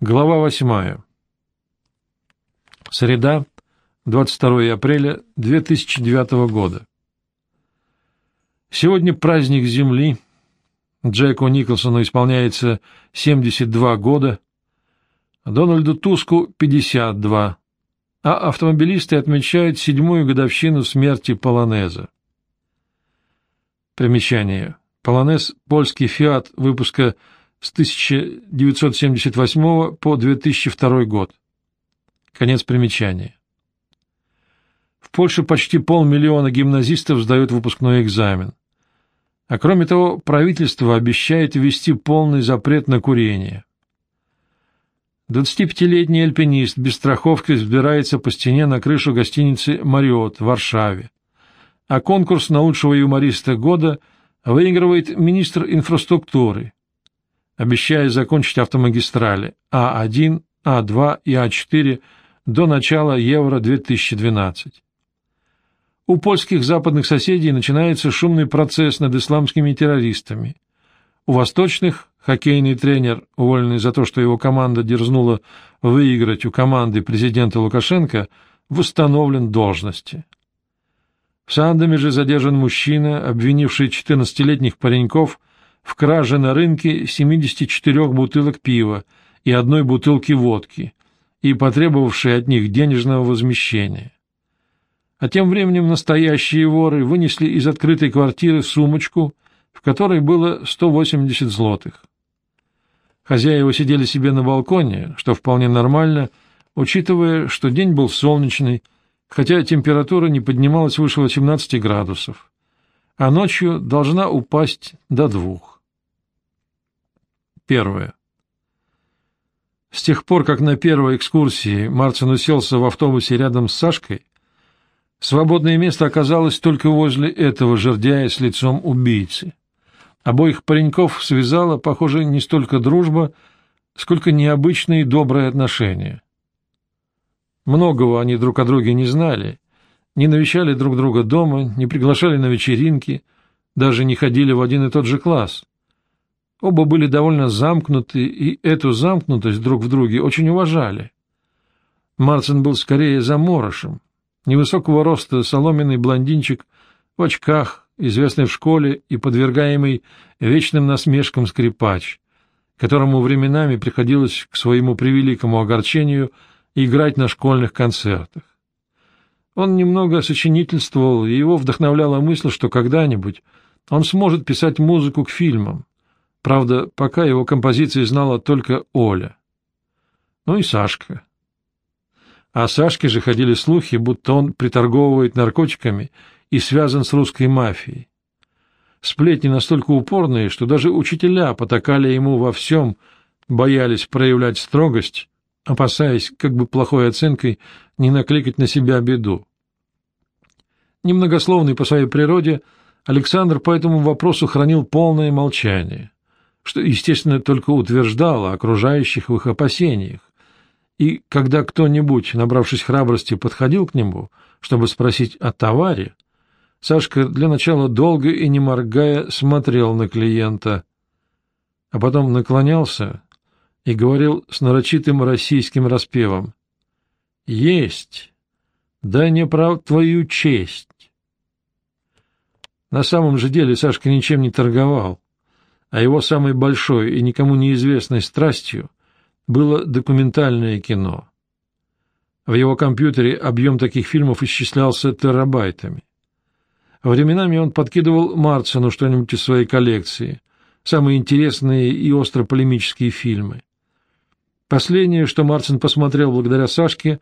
Глава восьмая. Среда, 22 апреля 2009 года. Сегодня праздник Земли. Джеку Николсону исполняется 72 года, Дональду Туску — 52, а автомобилисты отмечают седьмую годовщину смерти Полонеза. Примечание. Полонез — польский «Фиат» выпуска с 1978 по 2002 год. Конец примечания. В Польше почти полмиллиона гимназистов сдают выпускной экзамен. А кроме того, правительство обещает ввести полный запрет на курение. 25-летний альпинист без страховки взбирается по стене на крышу гостиницы «Мариот» в Варшаве. А конкурс на лучшего юмориста года выигрывает министр инфраструктуры обещая закончить автомагистрали А1, А2 и А4 до начала Евро-2012. У польских западных соседей начинается шумный процесс над исламскими террористами. У восточных хоккейный тренер, уволенный за то, что его команда дерзнула выиграть у команды президента Лукашенко, восстановлен должности. В Сандаме же задержан мужчина, обвинивший 14-летних пареньков – в краже на рынке 74 бутылок пива и одной бутылки водки и потребовавшие от них денежного возмещения. А тем временем настоящие воры вынесли из открытой квартиры сумочку, в которой было 180 злотых. Хозяева сидели себе на балконе, что вполне нормально, учитывая, что день был солнечный, хотя температура не поднималась выше 18 градусов, а ночью должна упасть до двух. Первое. С тех пор, как на первой экскурсии Мартин уселся в автобусе рядом с Сашкой, свободное место оказалось только возле этого жердяя с лицом убийцы. Обоих пареньков связала, похоже, не столько дружба, сколько необычные добрые отношения. Многого они друг о друге не знали, не навещали друг друга дома, не приглашали на вечеринки, даже не ходили в один и тот же класс. Оба были довольно замкнуты, и эту замкнутость друг в друге очень уважали. Марцин был скорее заморышем, невысокого роста соломенный блондинчик в очках, известный в школе и подвергаемый вечным насмешкам скрипач, которому временами приходилось к своему превеликому огорчению играть на школьных концертах. Он немного сочинительствовал, и его вдохновляла мысль, что когда-нибудь он сможет писать музыку к фильмам, Правда, пока его композиции знала только Оля. Ну и Сашка. О Сашке же ходили слухи, будто он приторговывает наркотиками и связан с русской мафией. Сплетни настолько упорные, что даже учителя потакали ему во всем, боялись проявлять строгость, опасаясь, как бы плохой оценкой, не накликать на себя беду. Немногословный по своей природе, Александр по этому вопросу хранил полное молчание что, естественно, только утверждало окружающих в их опасениях. И когда кто-нибудь, набравшись храбрости, подходил к нему, чтобы спросить о товаре, Сашка для начала долго и не моргая смотрел на клиента, а потом наклонялся и говорил с нарочитым российским распевом «Есть! Да не прав твою честь!» На самом же деле Сашка ничем не торговал а его самой большой и никому неизвестной страстью было документальное кино. В его компьютере объем таких фильмов исчислялся терабайтами. Временами он подкидывал Марцину что-нибудь из своей коллекции, самые интересные и остро-полемические фильмы. Последнее, что Марцин посмотрел благодаря Сашке,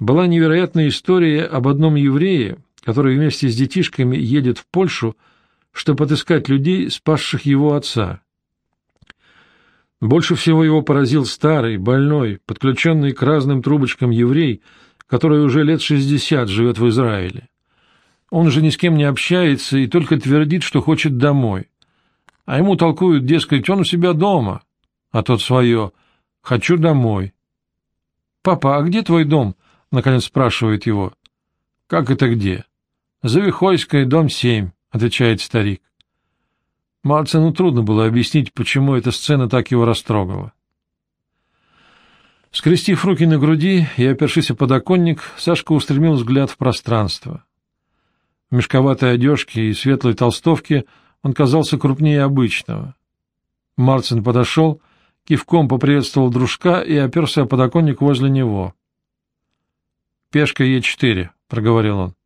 была невероятная история об одном еврее, который вместе с детишками едет в Польшу, чтобы отыскать людей, спасших его отца. Больше всего его поразил старый, больной, подключенный к разным трубочкам еврей, который уже лет шестьдесят живет в Израиле. Он же ни с кем не общается и только твердит, что хочет домой. А ему толкуют, дескать, он у себя дома, а тот свое «хочу домой». «Папа, а где твой дом?» — наконец спрашивает его. «Как это где?» «Завихойская, дом семь». — отвечает старик. Марцину трудно было объяснить, почему эта сцена так его растрогала. Скрестив руки на груди и опершись о подоконник, Сашка устремил взгляд в пространство. В мешковатой одежке и светлой толстовке он казался крупнее обычного. Марцин подошел, кивком поприветствовал дружка и оперся о подоконник возле него. «Пешка Е4», — проговорил он.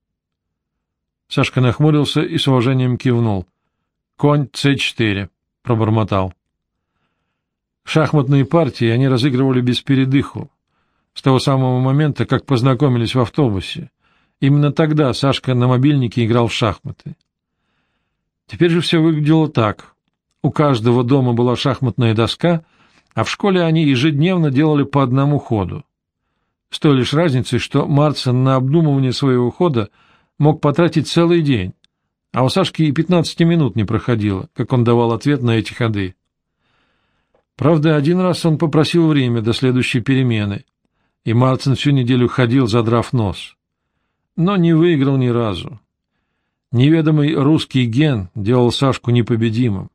Сашка нахмурился и с уважением кивнул. «Конь С4», — пробормотал. Шахматные партии они разыгрывали без передыху, с того самого момента, как познакомились в автобусе. Именно тогда Сашка на мобильнике играл в шахматы. Теперь же все выглядело так. У каждого дома была шахматная доска, а в школе они ежедневно делали по одному ходу. С той лишь разницей, что Марцин на обдумывание своего хода мог потратить целый день, а у Сашки и пятнадцати минут не проходило, как он давал ответ на эти ходы. Правда, один раз он попросил время до следующей перемены, и Марцин всю неделю ходил, задрав нос. Но не выиграл ни разу. Неведомый русский ген делал Сашку непобедимым.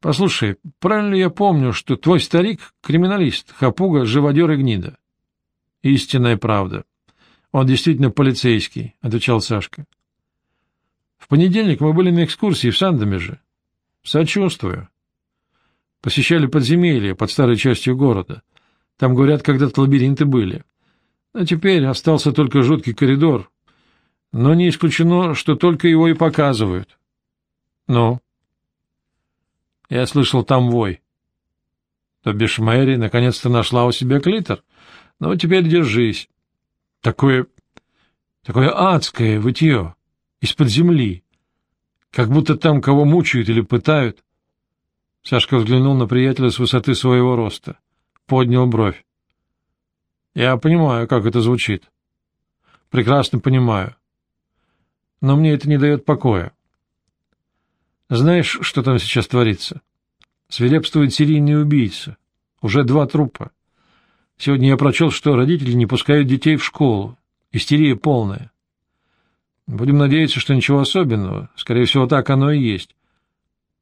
Послушай, правильно я помню, что твой старик — криминалист, хапуга, живодер и гнида? — Истинная правда. Он действительно полицейский, — отвечал Сашка. — В понедельник мы были на экскурсии в Сандомеже. — Сочувствую. Посещали подземелья под старой частью города. Там, говорят, когда-то лабиринты были. А теперь остался только жуткий коридор. Но не исключено, что только его и показывают. — Ну? — я слышал там вой. То бишь Мэри наконец-то нашла у себя клитор. Ну, теперь держись. Такое... такое адское вытье. Из-под земли. Как будто там кого мучают или пытают. Сашка взглянул на приятеля с высоты своего роста. Поднял бровь. Я понимаю, как это звучит. Прекрасно понимаю. Но мне это не дает покоя. Знаешь, что там сейчас творится? Свирепствует серийный убийца. Уже два трупа. Сегодня я прочел, что родители не пускают детей в школу. Истерия полная. Будем надеяться, что ничего особенного. Скорее всего, так оно и есть.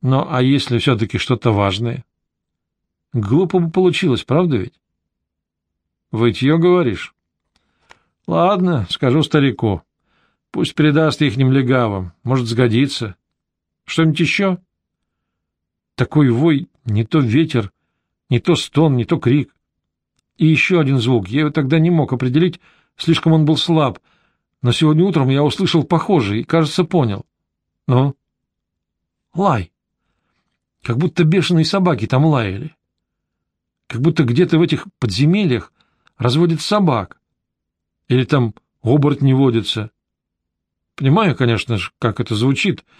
Но а если все-таки что-то важное? Глупо бы получилось, правда ведь? Вытье, говоришь? Ладно, скажу старику. Пусть передаст ихним легавым. Может, сгодится. Что-нибудь еще? Такой вой, не то ветер, не то стон, не то крик. И еще один звук. Я его тогда не мог определить, слишком он был слаб. Но сегодня утром я услышал похожий и, кажется, понял. Ну? Лай. Как будто бешеные собаки там лаяли. Как будто где-то в этих подземельях разводят собак. Или там оборотни водятся. Понимаю, конечно, как это звучит —